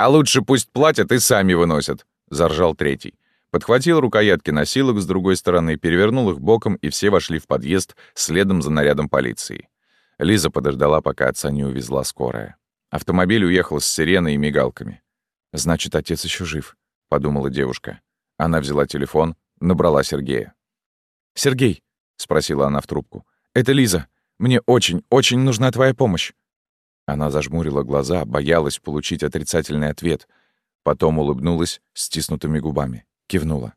«А лучше пусть платят и сами выносят», — заржал третий. Подхватил рукоятки носилок с другой стороны, перевернул их боком, и все вошли в подъезд следом за нарядом полиции. Лиза подождала, пока отца не увезла скорая. Автомобиль уехал с сиреной и мигалками. «Значит, отец еще жив», — подумала девушка. Она взяла телефон, набрала Сергея. «Сергей», — спросила она в трубку, — «это Лиза. Мне очень, очень нужна твоя помощь». Она зажмурила глаза, боялась получить отрицательный ответ. Потом улыбнулась стиснутыми губами, кивнула.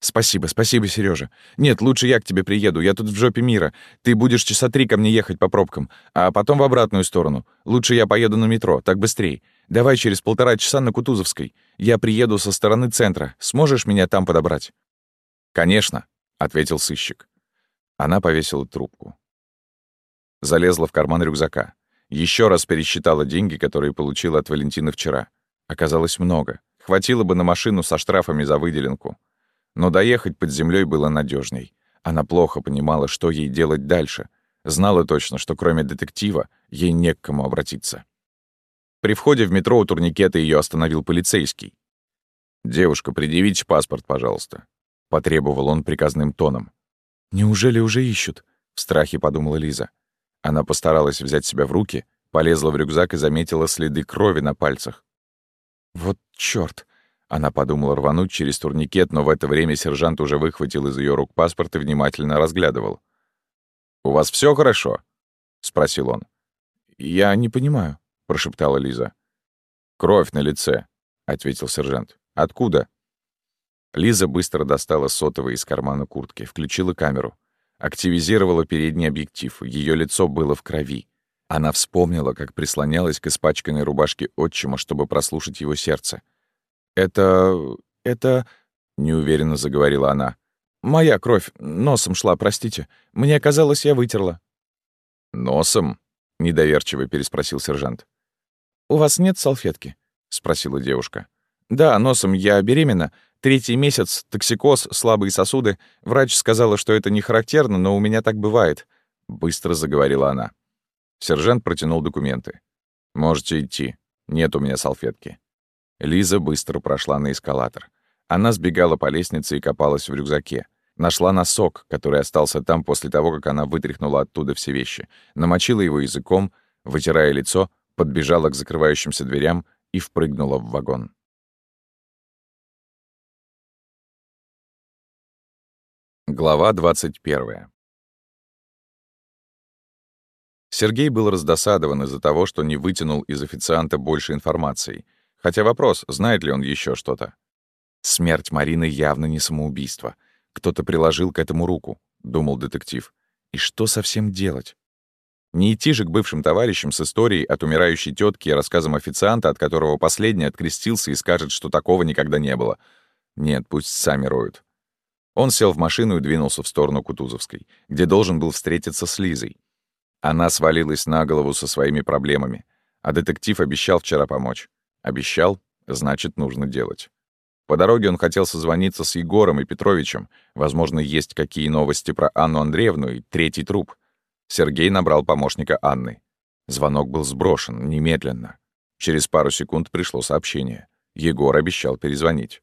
«Спасибо, спасибо, Сережа. Нет, лучше я к тебе приеду, я тут в жопе мира. Ты будешь часа три ко мне ехать по пробкам, а потом в обратную сторону. Лучше я поеду на метро, так быстрее. Давай через полтора часа на Кутузовской. Я приеду со стороны центра. Сможешь меня там подобрать?» «Конечно», — ответил сыщик. Она повесила трубку. Залезла в карман рюкзака. Еще раз пересчитала деньги, которые получила от Валентины вчера. Оказалось много. Хватило бы на машину со штрафами за выделенку. Но доехать под землей было надежней. Она плохо понимала, что ей делать дальше. Знала точно, что кроме детектива ей не к кому обратиться. При входе в метро у турникета ее остановил полицейский. «Девушка, предъявите паспорт, пожалуйста», — потребовал он приказным тоном. «Неужели уже ищут?» — в страхе подумала Лиза. Она постаралась взять себя в руки, полезла в рюкзак и заметила следы крови на пальцах. «Вот чёрт!» Она подумала рвануть через турникет, но в это время сержант уже выхватил из ее рук паспорт и внимательно разглядывал. «У вас все хорошо?» — спросил он. «Я не понимаю», — прошептала Лиза. «Кровь на лице», — ответил сержант. «Откуда?» Лиза быстро достала сотовый из кармана куртки, включила камеру. Активизировала передний объектив, ее лицо было в крови. Она вспомнила, как прислонялась к испачканной рубашке отчима, чтобы прослушать его сердце. «Это... это...» — неуверенно заговорила она. «Моя кровь носом шла, простите. Мне казалось, я вытерла». «Носом?» — недоверчиво переспросил сержант. «У вас нет салфетки?» — спросила девушка. «Да, носом я беременна. Третий месяц, токсикоз, слабые сосуды. Врач сказала, что это не характерно, но у меня так бывает», — быстро заговорила она. Сержант протянул документы. «Можете идти. Нет у меня салфетки». Лиза быстро прошла на эскалатор. Она сбегала по лестнице и копалась в рюкзаке. Нашла носок, который остался там после того, как она вытряхнула оттуда все вещи. Намочила его языком, вытирая лицо, подбежала к закрывающимся дверям и впрыгнула в вагон. Глава 21. Сергей был раздосадован из-за того, что не вытянул из официанта больше информации. Хотя вопрос, знает ли он еще что-то. Смерть Марины явно не самоубийство. Кто-то приложил к этому руку, думал детектив. И что совсем делать? Не идти же к бывшим товарищам с историей от умирающей тетки и рассказом официанта, от которого последний открестился и скажет, что такого никогда не было. Нет, пусть сами роют. Он сел в машину и двинулся в сторону Кутузовской, где должен был встретиться с Лизой. Она свалилась на голову со своими проблемами, а детектив обещал вчера помочь. Обещал, значит, нужно делать. По дороге он хотел созвониться с Егором и Петровичем. Возможно, есть какие новости про Анну Андреевну и третий труп. Сергей набрал помощника Анны. Звонок был сброшен немедленно. Через пару секунд пришло сообщение. Егор обещал перезвонить.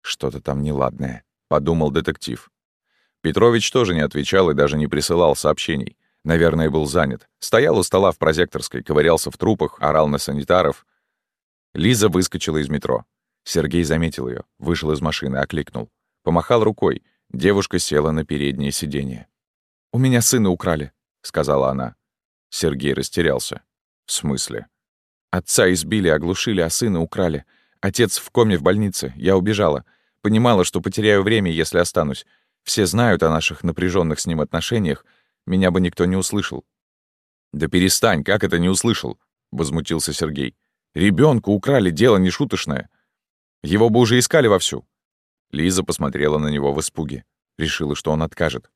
Что-то там неладное подумал детектив. Петрович тоже не отвечал и даже не присылал сообщений. Наверное, был занят. Стоял у стола в прозекторской, ковырялся в трупах, орал на санитаров. Лиза выскочила из метро. Сергей заметил ее, вышел из машины, окликнул. Помахал рукой. Девушка села на переднее сиденье. «У меня сына украли», — сказала она. Сергей растерялся. «В смысле?» «Отца избили, оглушили, а сына украли. Отец в коме в больнице. Я убежала. Понимала, что потеряю время, если останусь. Все знают о наших напряженных с ним отношениях. Меня бы никто не услышал. «Да перестань, как это не услышал?» — возмутился Сергей. Ребенку украли, дело не шуточное. Его бы уже искали вовсю». Лиза посмотрела на него в испуге. Решила, что он откажет.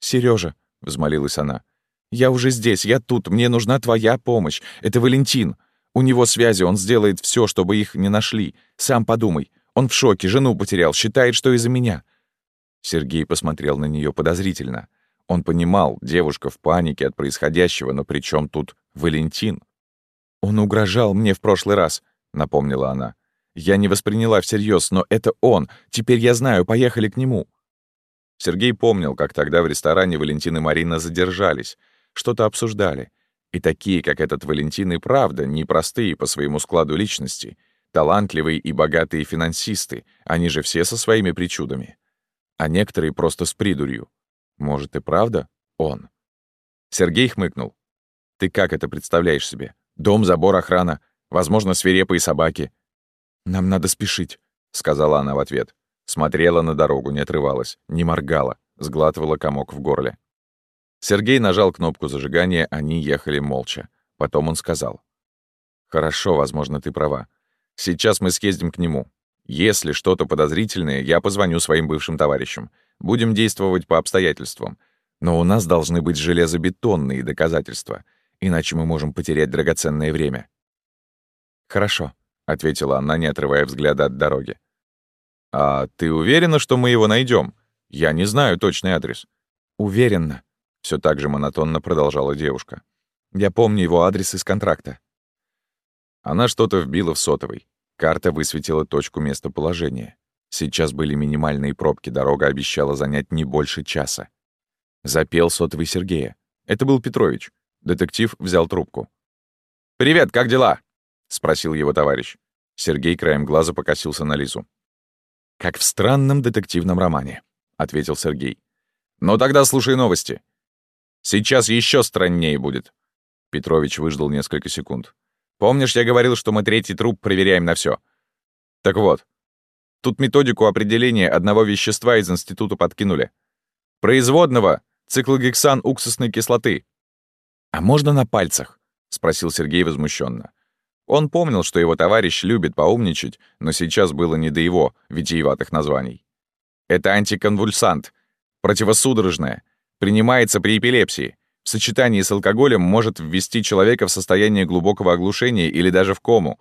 Сережа, взмолилась она, — «я уже здесь, я тут, мне нужна твоя помощь. Это Валентин. У него связи, он сделает все, чтобы их не нашли. Сам подумай. Он в шоке, жену потерял, считает, что из-за меня». Сергей посмотрел на нее подозрительно. Он понимал, девушка в панике от происходящего, но при чем тут Валентин? «Он угрожал мне в прошлый раз», — напомнила она. «Я не восприняла всерьез, но это он. Теперь я знаю, поехали к нему». Сергей помнил, как тогда в ресторане Валентин и Марина задержались, что-то обсуждали. И такие, как этот Валентин, и правда непростые по своему складу личности, талантливые и богатые финансисты, они же все со своими причудами. А некоторые просто с придурью. Может, и правда он? Сергей хмыкнул. «Ты как это представляешь себе? Дом, забор, охрана, возможно, свирепые собаки». «Нам надо спешить», — сказала она в ответ. Смотрела на дорогу, не отрывалась, не моргала, сглатывала комок в горле. Сергей нажал кнопку зажигания, они ехали молча. Потом он сказал. «Хорошо, возможно, ты права. Сейчас мы съездим к нему. Если что-то подозрительное, я позвоню своим бывшим товарищам. Будем действовать по обстоятельствам. Но у нас должны быть железобетонные доказательства, иначе мы можем потерять драгоценное время». «Хорошо», — ответила она, не отрывая взгляда от дороги. «А ты уверена, что мы его найдем? Я не знаю точный адрес». «Уверена», — все так же монотонно продолжала девушка. «Я помню его адрес из контракта». Она что-то вбила в сотовый. Карта высветила точку местоположения. Сейчас были минимальные пробки, дорога обещала занять не больше часа. Запел сотовый Сергея. Это был Петрович. Детектив взял трубку. «Привет, как дела?» — спросил его товарищ. Сергей краем глаза покосился на Лизу. «Как в странном детективном романе», — ответил Сергей. «Ну тогда слушай новости. Сейчас еще страннее будет». Петрович выждал несколько секунд. «Помнишь, я говорил, что мы третий труп проверяем на все? Так вот, тут методику определения одного вещества из института подкинули. Производного циклогексан уксусной кислоты. «А можно на пальцах?» — спросил Сергей возмущенно. Он помнил, что его товарищ любит поумничать, но сейчас было не до его витиеватых названий. Это антиконвульсант, противосудорожное, принимается при эпилепсии. В сочетании с алкоголем может ввести человека в состояние глубокого оглушения или даже в кому.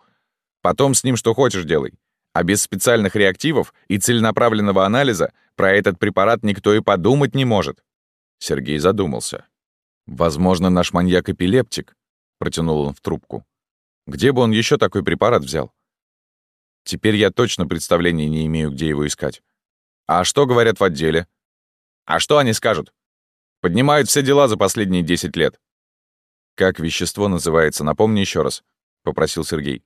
Потом с ним что хочешь делай. А без специальных реактивов и целенаправленного анализа про этот препарат никто и подумать не может. Сергей задумался. «Возможно, наш маньяк-эпилептик», — протянул он в трубку. Где бы он еще такой препарат взял? Теперь я точно представления не имею, где его искать. А что говорят в отделе? А что они скажут? Поднимают все дела за последние 10 лет. Как вещество называется, напомни еще раз, попросил Сергей.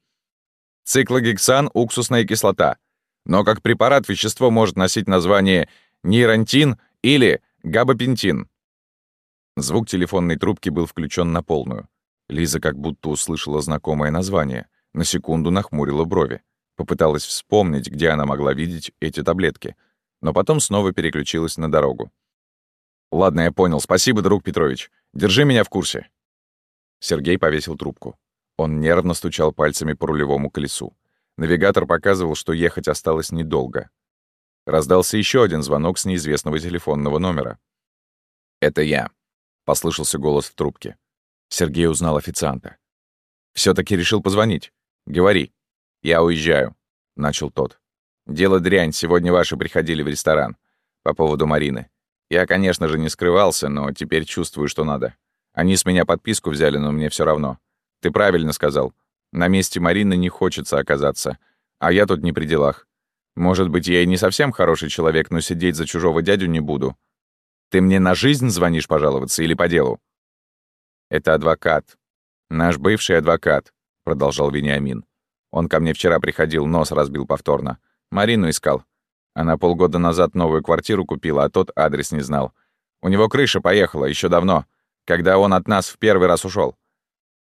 Циклогексан, уксусная кислота. Но как препарат вещество может носить название нейронтин или габапентин. Звук телефонной трубки был включен на полную. Лиза как будто услышала знакомое название, на секунду нахмурила брови, попыталась вспомнить, где она могла видеть эти таблетки, но потом снова переключилась на дорогу. «Ладно, я понял. Спасибо, друг Петрович. Держи меня в курсе». Сергей повесил трубку. Он нервно стучал пальцами по рулевому колесу. Навигатор показывал, что ехать осталось недолго. Раздался еще один звонок с неизвестного телефонного номера. «Это я», — послышался голос в трубке. Сергей узнал официанта. все таки решил позвонить. Говори. Я уезжаю», — начал тот. «Дело дрянь, сегодня ваши приходили в ресторан. По поводу Марины. Я, конечно же, не скрывался, но теперь чувствую, что надо. Они с меня подписку взяли, но мне все равно. Ты правильно сказал. На месте Марины не хочется оказаться. А я тут не при делах. Может быть, я и не совсем хороший человек, но сидеть за чужого дядю не буду. Ты мне на жизнь звонишь пожаловаться или по делу? «Это адвокат. Наш бывший адвокат», — продолжал Вениамин. «Он ко мне вчера приходил, нос разбил повторно. Марину искал. Она полгода назад новую квартиру купила, а тот адрес не знал. У него крыша поехала еще давно, когда он от нас в первый раз ушел.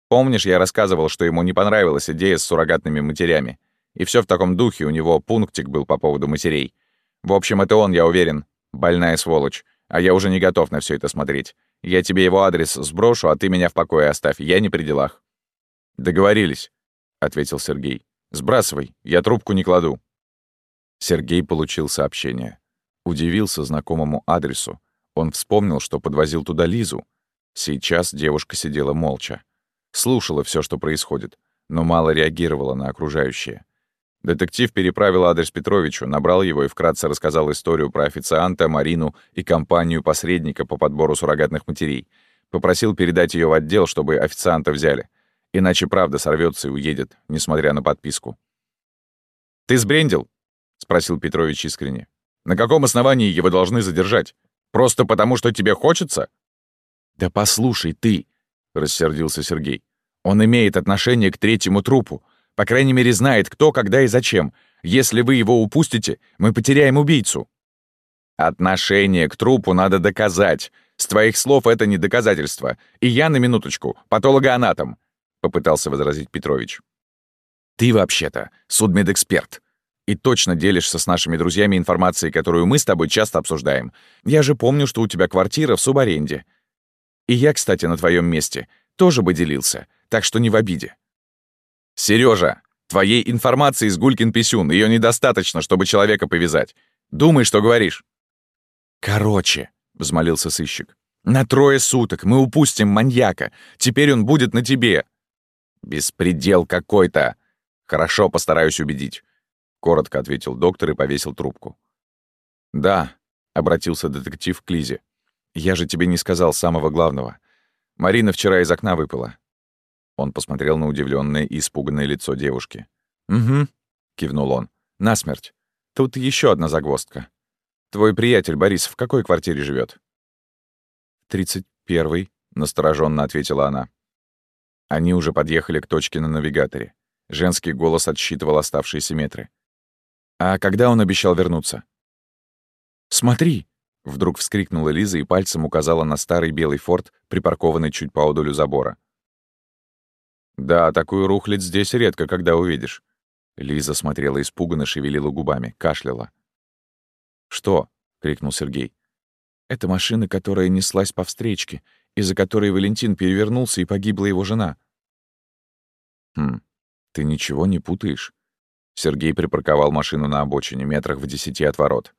Помнишь, я рассказывал, что ему не понравилась идея с суррогатными матерями? И все в таком духе, у него пунктик был по поводу матерей. В общем, это он, я уверен. Больная сволочь. А я уже не готов на все это смотреть. Я тебе его адрес сброшу, а ты меня в покое оставь. Я не при делах». «Договорились», — ответил Сергей. «Сбрасывай, я трубку не кладу». Сергей получил сообщение. Удивился знакомому адресу. Он вспомнил, что подвозил туда Лизу. Сейчас девушка сидела молча. Слушала все, что происходит, но мало реагировала на окружающее. Детектив переправил адрес Петровичу, набрал его и вкратце рассказал историю про официанта, Марину и компанию посредника по подбору суррогатных матерей. Попросил передать ее в отдел, чтобы официанта взяли. Иначе правда сорвется и уедет, несмотря на подписку. «Ты сбрендил?» — спросил Петрович искренне. «На каком основании его должны задержать? Просто потому, что тебе хочется?» «Да послушай ты!» — рассердился Сергей. «Он имеет отношение к третьему трупу. По крайней мере, знает, кто, когда и зачем. Если вы его упустите, мы потеряем убийцу». «Отношение к трупу надо доказать. С твоих слов это не доказательство. И я, на минуточку, патологоанатом», — попытался возразить Петрович. «Ты вообще-то судмедэксперт. И точно делишься с нашими друзьями информацией, которую мы с тобой часто обсуждаем. Я же помню, что у тебя квартира в субаренде. И я, кстати, на твоем месте тоже бы делился, так что не в обиде. Сережа, твоей информации с Гулькин писюн, ее недостаточно, чтобы человека повязать. Думай, что говоришь. Короче, взмолился сыщик. На трое суток мы упустим маньяка. Теперь он будет на тебе. Беспредел какой-то. Хорошо, постараюсь убедить. Коротко ответил доктор и повесил трубку. Да, обратился детектив к Лизе. Я же тебе не сказал самого главного. Марина вчера из окна выпала. Он посмотрел на удивленное и испуганное лицо девушки. «Угу», — кивнул он. «Насмерть. Тут еще одна загвоздка. Твой приятель Борис в какой квартире живет? «Тридцать первый», — настороженно ответила она. Они уже подъехали к точке на навигаторе. Женский голос отсчитывал оставшиеся метры. «А когда он обещал вернуться?» «Смотри!» Вдруг вскрикнула Лиза и пальцем указала на старый белый форт, припаркованный чуть поодалю забора. «Да, такую рухлядь здесь редко когда увидишь». Лиза смотрела испуганно, шевелила губами, кашляла. «Что?» — крикнул Сергей. «Это машина, которая неслась по встречке, из-за которой Валентин перевернулся и погибла его жена». «Хм, ты ничего не путаешь?» Сергей припарковал машину на обочине, метрах в десяти от ворот.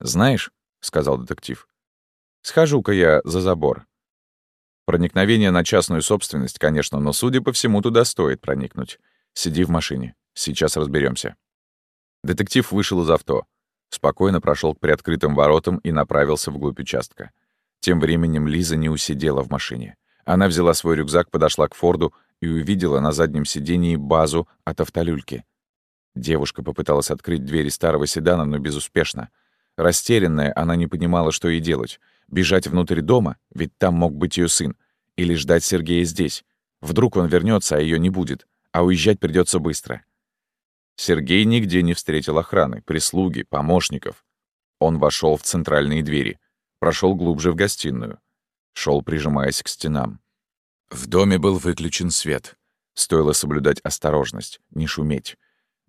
«Знаешь, — сказал детектив. «Схожу-ка я за забор. Проникновение на частную собственность, конечно, но, судя по всему, туда стоит проникнуть. Сиди в машине. Сейчас разберемся. Детектив вышел из авто. Спокойно прошел к приоткрытым воротам и направился вглубь участка. Тем временем Лиза не усидела в машине. Она взяла свой рюкзак, подошла к Форду и увидела на заднем сидении базу от автолюльки. Девушка попыталась открыть двери старого седана, но безуспешно — Растерянная, она не понимала, что ей делать. Бежать внутрь дома, ведь там мог быть ее сын, или ждать Сергея здесь. Вдруг он вернется, а ее не будет, а уезжать придется быстро. Сергей нигде не встретил охраны, прислуги, помощников. Он вошел в центральные двери, прошел глубже в гостиную, шел, прижимаясь к стенам. В доме был выключен свет. Стоило соблюдать осторожность, не шуметь.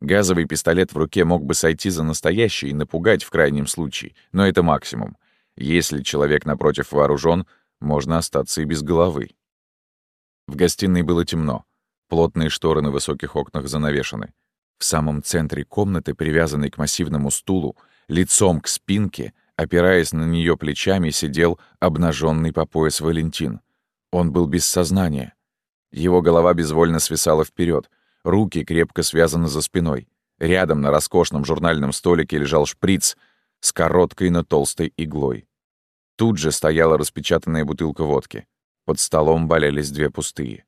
Газовый пистолет в руке мог бы сойти за настоящий и напугать в крайнем случае, но это максимум. Если человек напротив вооружен, можно остаться и без головы. В гостиной было темно. Плотные шторы на высоких окнах занавешены. В самом центре комнаты, привязанной к массивному стулу, лицом к спинке, опираясь на нее плечами, сидел обнаженный по пояс Валентин. Он был без сознания. Его голова безвольно свисала вперед, Руки крепко связаны за спиной. Рядом на роскошном журнальном столике лежал шприц с короткой, но толстой иглой. Тут же стояла распечатанная бутылка водки. Под столом валялись две пустые.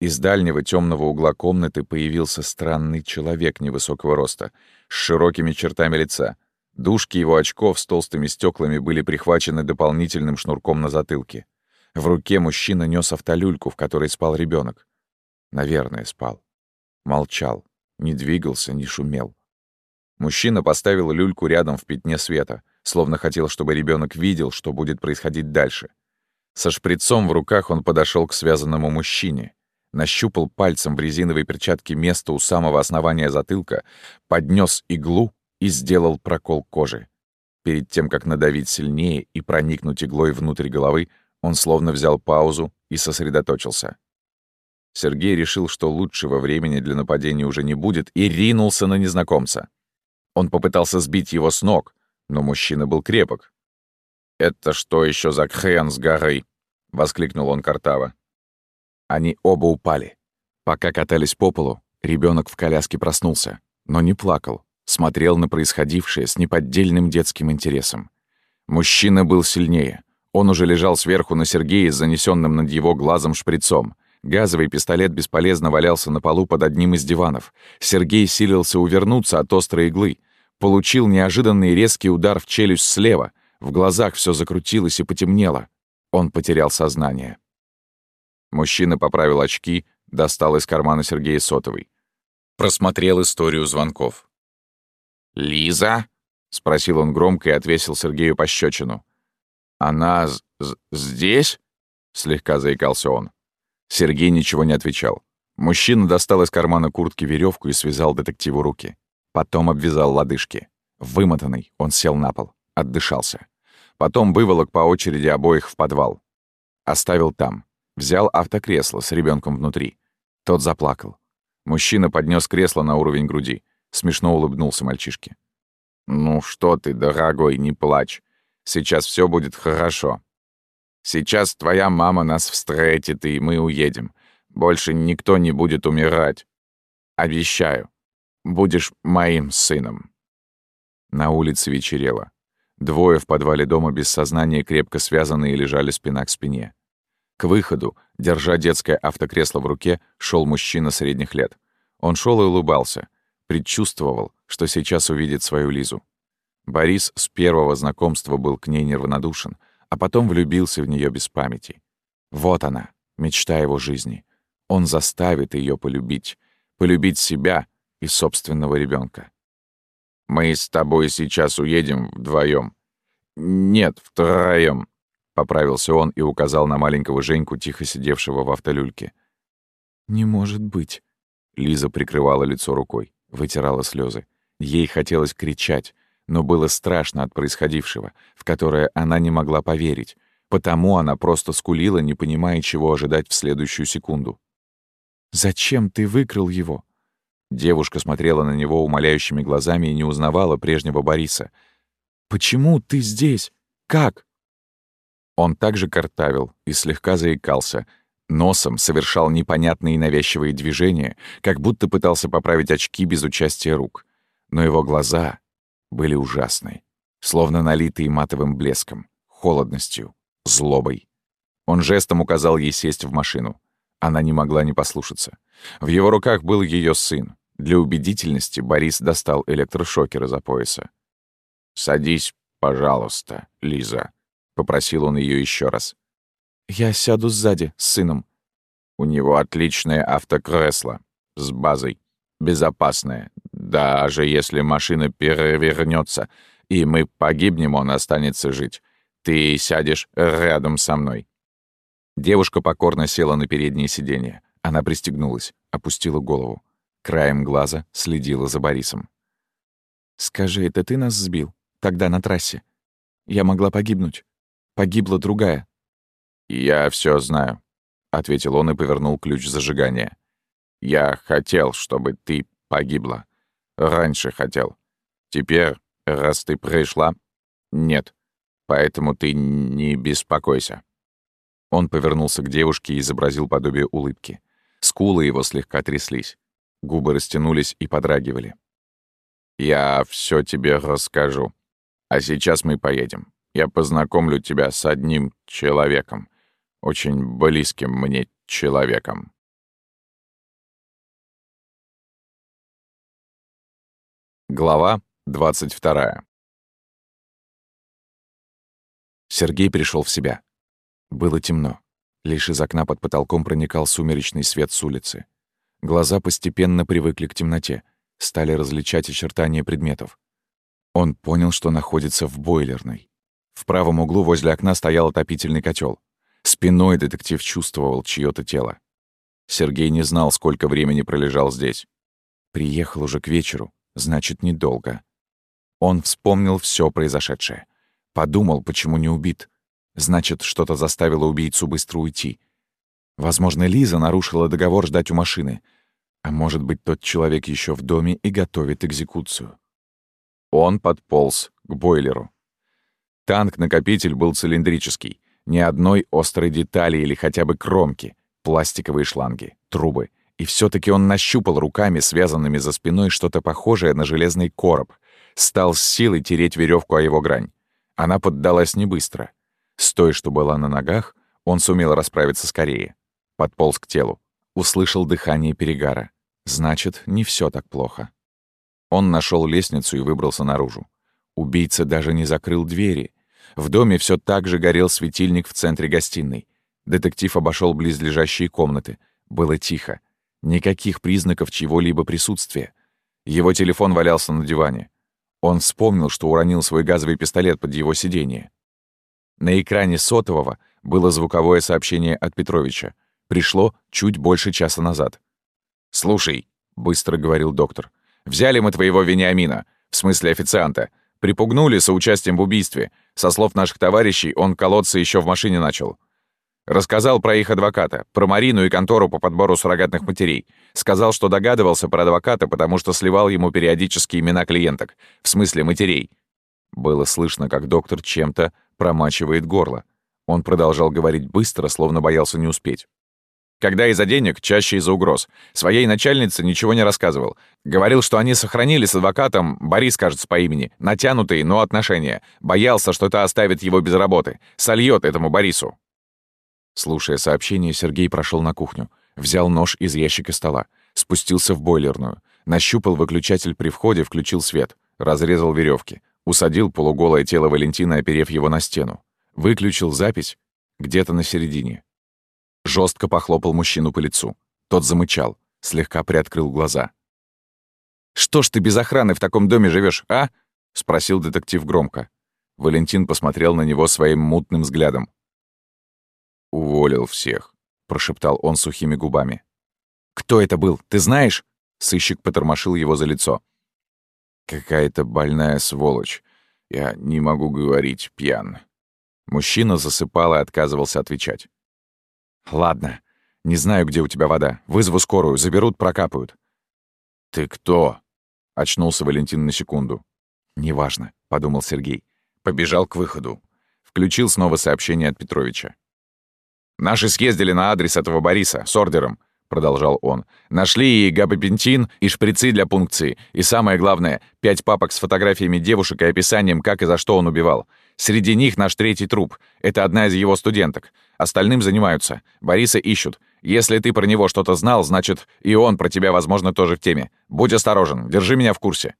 Из дальнего темного угла комнаты появился странный человек невысокого роста, с широкими чертами лица. Дужки его очков с толстыми стеклами были прихвачены дополнительным шнурком на затылке. В руке мужчина нес автолюльку, в которой спал ребенок. Наверное, спал. Молчал, не двигался, не шумел. Мужчина поставил люльку рядом в пятне света, словно хотел, чтобы ребенок видел, что будет происходить дальше. Со шприцом в руках он подошел к связанному мужчине, нащупал пальцем в резиновой перчатке место у самого основания затылка, поднес иглу и сделал прокол кожи. Перед тем, как надавить сильнее и проникнуть иглой внутрь головы, он словно взял паузу и сосредоточился. Сергей решил, что лучшего времени для нападения уже не будет, и ринулся на незнакомца. Он попытался сбить его с ног, но мужчина был крепок. «Это что еще за хрен с горы?» — воскликнул он картаво. Они оба упали. Пока катались по полу, ребенок в коляске проснулся, но не плакал, смотрел на происходившее с неподдельным детским интересом. Мужчина был сильнее. Он уже лежал сверху на Сергея с занесенным над его глазом шприцом — Газовый пистолет бесполезно валялся на полу под одним из диванов. Сергей силился увернуться от острой иглы. Получил неожиданный резкий удар в челюсть слева. В глазах все закрутилось и потемнело. Он потерял сознание. Мужчина поправил очки, достал из кармана Сергея сотовый. Просмотрел историю звонков. «Лиза?» — спросил он громко и отвесил Сергею пощечину. «Она здесь?» — слегка заикался он. Сергей ничего не отвечал. Мужчина достал из кармана куртки веревку и связал детективу руки. Потом обвязал лодыжки. Вымотанный, он сел на пол, отдышался. Потом выволок по очереди обоих в подвал. Оставил там. Взял автокресло с ребенком внутри. Тот заплакал. Мужчина поднес кресло на уровень груди. Смешно улыбнулся мальчишке. «Ну что ты, дорогой, не плачь. Сейчас все будет хорошо. Сейчас твоя мама нас встретит, и мы уедем. Больше никто не будет умирать. Обещаю. Будешь моим сыном». На улице вечерело. Двое в подвале дома без сознания крепко связанные лежали спина к спине. К выходу, держа детское автокресло в руке, шел мужчина средних лет. Он шел и улыбался, предчувствовал, что сейчас увидит свою Лизу. Борис с первого знакомства был к ней неравнодушен, а потом влюбился в нее без памяти. Вот она, мечта его жизни. Он заставит ее полюбить, полюбить себя и собственного ребенка. «Мы с тобой сейчас уедем вдвоем. «Нет, втроем, поправился он и указал на маленького Женьку, тихо сидевшего в автолюльке. «Не может быть!» Лиза прикрывала лицо рукой, вытирала слезы. Ей хотелось кричать, но было страшно от происходившего, в которое она не могла поверить. Потому она просто скулила, не понимая, чего ожидать в следующую секунду. «Зачем ты выкрал его?» Девушка смотрела на него умоляющими глазами и не узнавала прежнего Бориса. «Почему ты здесь? Как?» Он также картавил и слегка заикался, носом совершал непонятные навязчивые движения, как будто пытался поправить очки без участия рук. Но его глаза были ужасны, словно налитые матовым блеском, холодностью, злобой. Он жестом указал ей сесть в машину. Она не могла не послушаться. В его руках был ее сын. Для убедительности Борис достал электрошокер из-за пояса. «Садись, пожалуйста, Лиза», — попросил он ее еще раз. «Я сяду сзади, с сыном». «У него отличное автокресло, с базой, безопасное. Даже если машина перевернется, и мы погибнем, он останется жить. Ты сядешь рядом со мной». Девушка покорно села на переднее сиденье. Она пристегнулась, опустила голову. Краем глаза следила за Борисом. «Скажи, это ты нас сбил? Тогда на трассе. Я могла погибнуть. Погибла другая». «Я все знаю», — ответил он и повернул ключ зажигания. «Я хотел, чтобы ты погибла. Раньше хотел. Теперь, раз ты пришла, нет. Поэтому ты не беспокойся». Он повернулся к девушке и изобразил подобие улыбки. Скулы его слегка тряслись. Губы растянулись и подрагивали. «Я все тебе расскажу. А сейчас мы поедем. Я познакомлю тебя с одним человеком. Очень близким мне человеком». Глава 22 Сергей пришел в себя. Было темно. Лишь из окна под потолком проникал сумеречный свет с улицы. Глаза постепенно привыкли к темноте, стали различать очертания предметов. Он понял, что находится в бойлерной. В правом углу возле окна стоял отопительный котел. Спиной детектив чувствовал чьё-то тело. Сергей не знал, сколько времени пролежал здесь. Приехал уже к вечеру, значит, недолго. Он вспомнил все произошедшее. Подумал, почему не убит. Значит, что-то заставило убийцу быстро уйти. Возможно, Лиза нарушила договор ждать у машины. А может быть, тот человек еще в доме и готовит экзекуцию. Он подполз к бойлеру. Танк-накопитель был цилиндрический. Ни одной острой детали или хотя бы кромки. Пластиковые шланги, трубы. И все таки он нащупал руками, связанными за спиной, что-то похожее на железный короб. Стал с силой тереть веревку о его грань. Она поддалась не быстро. С той, что была на ногах, он сумел расправиться скорее. подполз к телу. Услышал дыхание перегара. Значит, не все так плохо. Он нашел лестницу и выбрался наружу. Убийца даже не закрыл двери. В доме все так же горел светильник в центре гостиной. Детектив обошел близлежащие комнаты. Было тихо. Никаких признаков чьего-либо присутствия. Его телефон валялся на диване. Он вспомнил, что уронил свой газовый пистолет под его сиденье. На экране сотового было звуковое сообщение от Петровича. Пришло чуть больше часа назад. «Слушай», — быстро говорил доктор, — «взяли мы твоего Вениамина, в смысле официанта. Припугнули соучастием в убийстве. Со слов наших товарищей, он колоться еще в машине начал. Рассказал про их адвоката, про Марину и контору по подбору суррогатных матерей. Сказал, что догадывался про адвоката, потому что сливал ему периодически имена клиенток, в смысле матерей. Было слышно, как доктор чем-то промачивает горло. Он продолжал говорить быстро, словно боялся не успеть. Когда из-за денег, чаще из-за угроз. Своей начальнице ничего не рассказывал. Говорил, что они сохранили с адвокатом, Борис, кажется, по имени, натянутые, но отношения. Боялся, что это оставит его без работы. Сольет этому Борису. Слушая сообщение, Сергей прошел на кухню, взял нож из ящика стола, спустился в бойлерную, нащупал выключатель при входе, включил свет, разрезал веревки, усадил полуголое тело Валентина, оперев его на стену, выключил запись где-то на середине. Жестко похлопал мужчину по лицу. Тот замычал, слегка приоткрыл глаза. «Что ж ты без охраны в таком доме живешь, а?» — спросил детектив громко. Валентин посмотрел на него своим мутным взглядом. «Уволил всех», — прошептал он сухими губами. «Кто это был, ты знаешь?» Сыщик потормошил его за лицо. «Какая-то больная сволочь. Я не могу говорить, пьян». Мужчина засыпал и отказывался отвечать. «Ладно. Не знаю, где у тебя вода. Вызову скорую, заберут, прокапают». «Ты кто?» — очнулся Валентин на секунду. «Неважно», — подумал Сергей. Побежал к выходу. Включил снова сообщение от Петровича. «Наши съездили на адрес этого Бориса с ордером», — продолжал он. «Нашли и габапентин, и шприцы для пункции, и самое главное, пять папок с фотографиями девушек и описанием, как и за что он убивал. Среди них наш третий труп. Это одна из его студенток. Остальным занимаются. Бориса ищут. Если ты про него что-то знал, значит, и он про тебя, возможно, тоже в теме. Будь осторожен, держи меня в курсе».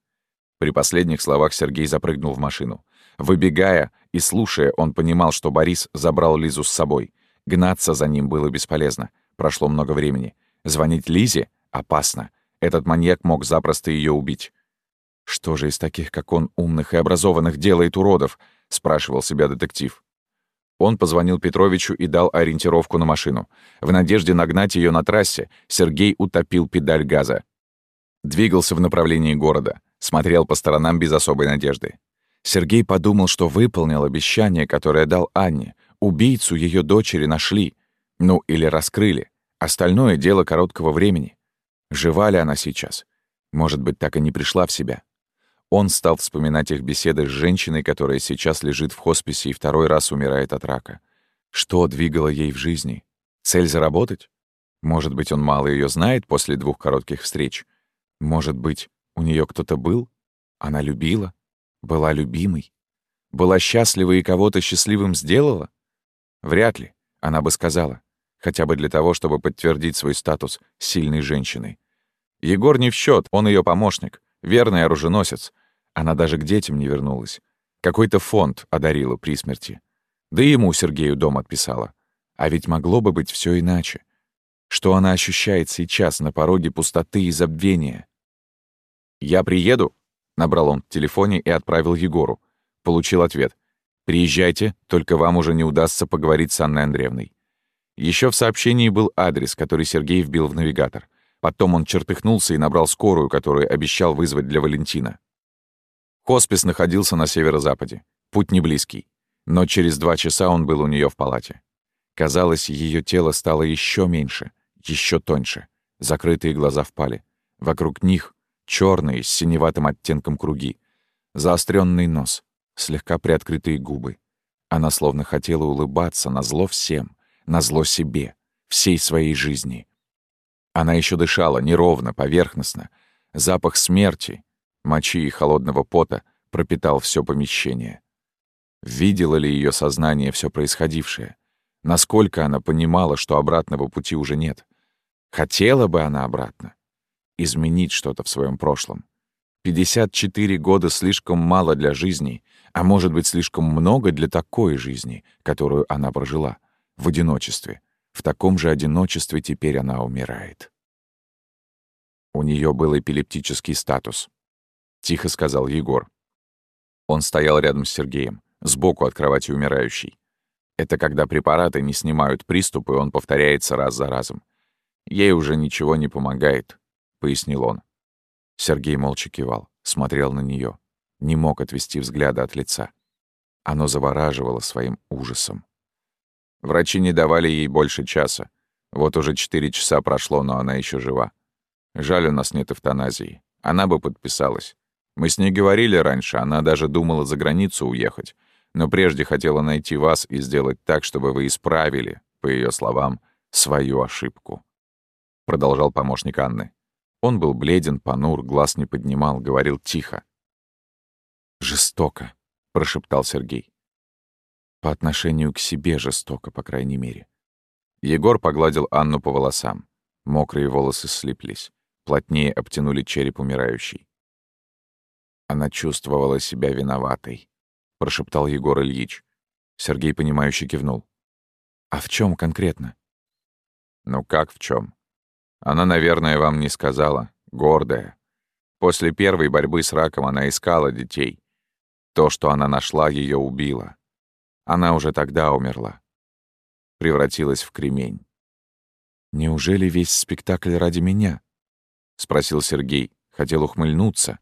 При последних словах Сергей запрыгнул в машину. Выбегая и слушая, он понимал, что Борис забрал Лизу с собой. Гнаться за ним было бесполезно. Прошло много времени. Звонить Лизе опасно. Этот маньяк мог запросто ее убить. «Что же из таких, как он, умных и образованных, делает уродов?» — спрашивал себя детектив. Он позвонил Петровичу и дал ориентировку на машину. В надежде нагнать ее на трассе, Сергей утопил педаль газа. Двигался в направлении города, смотрел по сторонам без особой надежды. Сергей подумал, что выполнил обещание, которое дал Анне, Убийцу ее дочери нашли. Ну, или раскрыли. Остальное — дело короткого времени. Жива ли она сейчас? Может быть, так и не пришла в себя. Он стал вспоминать их беседы с женщиной, которая сейчас лежит в хосписе и второй раз умирает от рака. Что двигало ей в жизни? Цель заработать? Может быть, он мало ее знает после двух коротких встреч? Может быть, у нее кто-то был? Она любила? Была любимой? Была счастлива и кого-то счастливым сделала? Вряд ли, она бы сказала. Хотя бы для того, чтобы подтвердить свой статус сильной женщины. Егор не в счет, он ее помощник, верный оруженосец. Она даже к детям не вернулась. Какой-то фонд одарила при смерти. Да и ему Сергею дом отписала. А ведь могло бы быть все иначе. Что она ощущает сейчас на пороге пустоты и забвения? «Я приеду», — набрал он в телефоне и отправил Егору. Получил ответ. Приезжайте, только вам уже не удастся поговорить с Анной Андреевной. Еще в сообщении был адрес, который Сергей вбил в навигатор. Потом он чертыхнулся и набрал скорую, которую обещал вызвать для Валентина. Хоспис находился на северо-западе. Путь не близкий. Но через два часа он был у нее в палате. Казалось, ее тело стало еще меньше, еще тоньше. Закрытые глаза впали. Вокруг них черные с синеватым оттенком круги. Заостренный нос слегка приоткрытые губы. Она словно хотела улыбаться на зло всем, на зло себе, всей своей жизни. Она еще дышала неровно, поверхностно. Запах смерти, мочи и холодного пота пропитал все помещение. Видело ли ее сознание все происходившее? Насколько она понимала, что обратного пути уже нет. Хотела бы она обратно. Изменить что-то в своем прошлом. 54 года слишком мало для жизни, а может быть, слишком много для такой жизни, которую она прожила, в одиночестве. В таком же одиночестве теперь она умирает. У нее был эпилептический статус. Тихо сказал Егор. Он стоял рядом с Сергеем, сбоку от кровати умирающей. Это когда препараты не снимают приступы, он повторяется раз за разом. Ей уже ничего не помогает, — пояснил он. Сергей молча кивал, смотрел на нее, не мог отвести взгляда от лица. Оно завораживало своим ужасом. Врачи не давали ей больше часа. Вот уже четыре часа прошло, но она еще жива. Жаль, у нас нет эвтаназии. Она бы подписалась. Мы с ней говорили раньше, она даже думала за границу уехать. Но прежде хотела найти вас и сделать так, чтобы вы исправили, по ее словам, свою ошибку. Продолжал помощник Анны. Он был бледен, понур, глаз не поднимал, говорил тихо. «Жестоко», — прошептал Сергей. «По отношению к себе жестоко, по крайней мере». Егор погладил Анну по волосам. Мокрые волосы слиплись, плотнее обтянули череп умирающей. Она чувствовала себя виноватой, — прошептал Егор Ильич. Сергей, понимающе кивнул. «А в чем конкретно?» «Ну как в чем? Она, наверное, вам не сказала. Гордая. После первой борьбы с раком она искала детей. То, что она нашла, ее убило. Она уже тогда умерла. Превратилась в кремень. «Неужели весь спектакль ради меня?» — спросил Сергей. Хотел ухмыльнуться,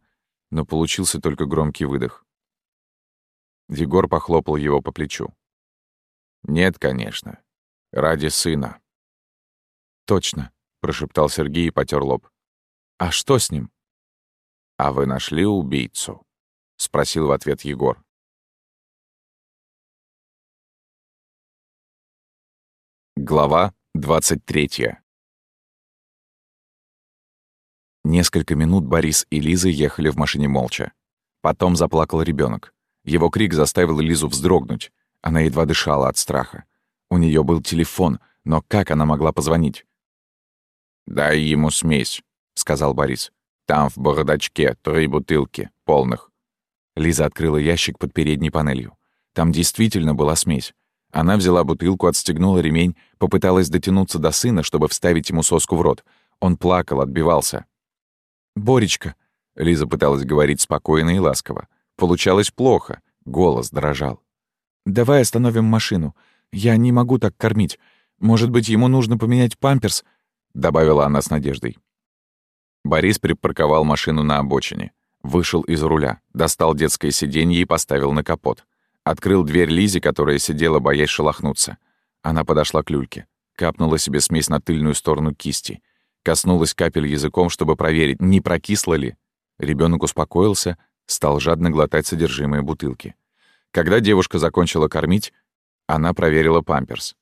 но получился только громкий выдох. Егор похлопал его по плечу. «Нет, конечно. Ради сына». «Точно прошептал Сергей и потер лоб. «А что с ним?» «А вы нашли убийцу?» — спросил в ответ Егор. Глава 23 Несколько минут Борис и Лиза ехали в машине молча. Потом заплакал ребенок. Его крик заставил Лизу вздрогнуть. Она едва дышала от страха. У нее был телефон, но как она могла позвонить? «Дай ему смесь», — сказал Борис. «Там в бардачке три бутылки, полных». Лиза открыла ящик под передней панелью. Там действительно была смесь. Она взяла бутылку, отстегнула ремень, попыталась дотянуться до сына, чтобы вставить ему соску в рот. Он плакал, отбивался. «Боречка», — Лиза пыталась говорить спокойно и ласково. Получалось плохо, голос дрожал. «Давай остановим машину. Я не могу так кормить. Может быть, ему нужно поменять памперс?» добавила она с надеждой. Борис припарковал машину на обочине, вышел из руля, достал детское сиденье и поставил на капот. Открыл дверь Лизе, которая сидела, боясь шелохнуться. Она подошла к люльке, капнула себе смесь на тыльную сторону кисти, коснулась капель языком, чтобы проверить, не прокисло ли. Ребенок успокоился, стал жадно глотать содержимое бутылки. Когда девушка закончила кормить, она проверила памперс.